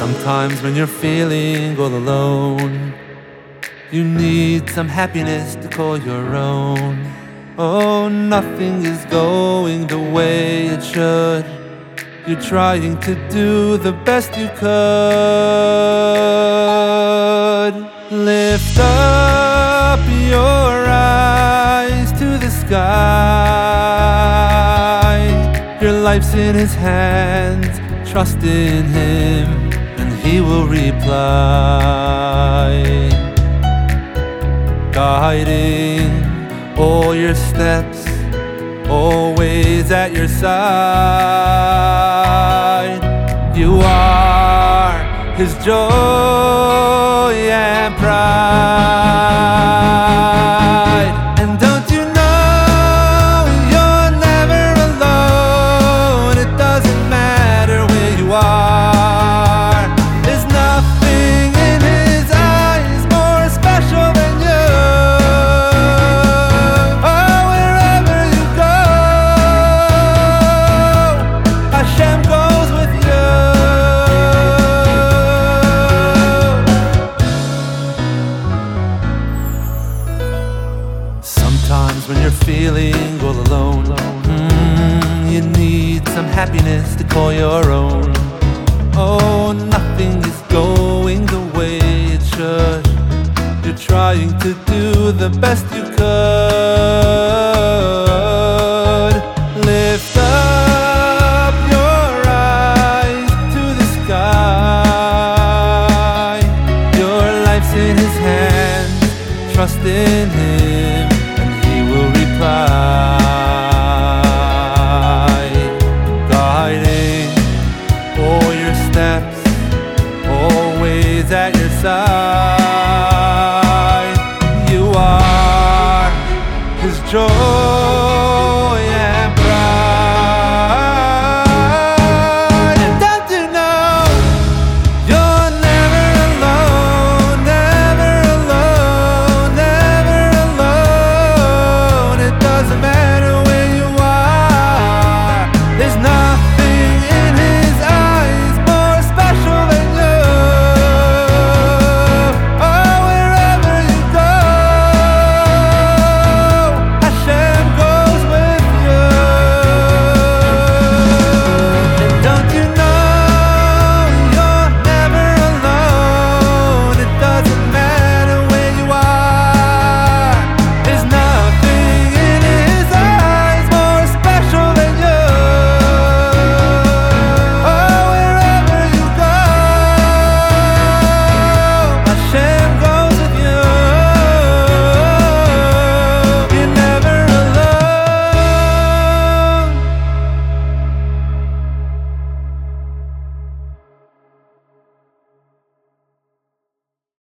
Sometimes when you're feeling all alone, you need some happiness to call your own. Oh, nothing is going the way it should. You're trying to do the best you could. Lift up your eyes to the sky. Your life's in His hands. Trust in Him, He will reply. Guiding all your steps, always at your side. You are His joy and pride. feeling all alone. Mm, you need some happiness to call your own. Oh, nothing is going the way it should. You're trying to do the best you could. Lift up your eyes to the sky. Your life's in His hands. Trust in Him guiding all your steps, always at your side. You are His joy.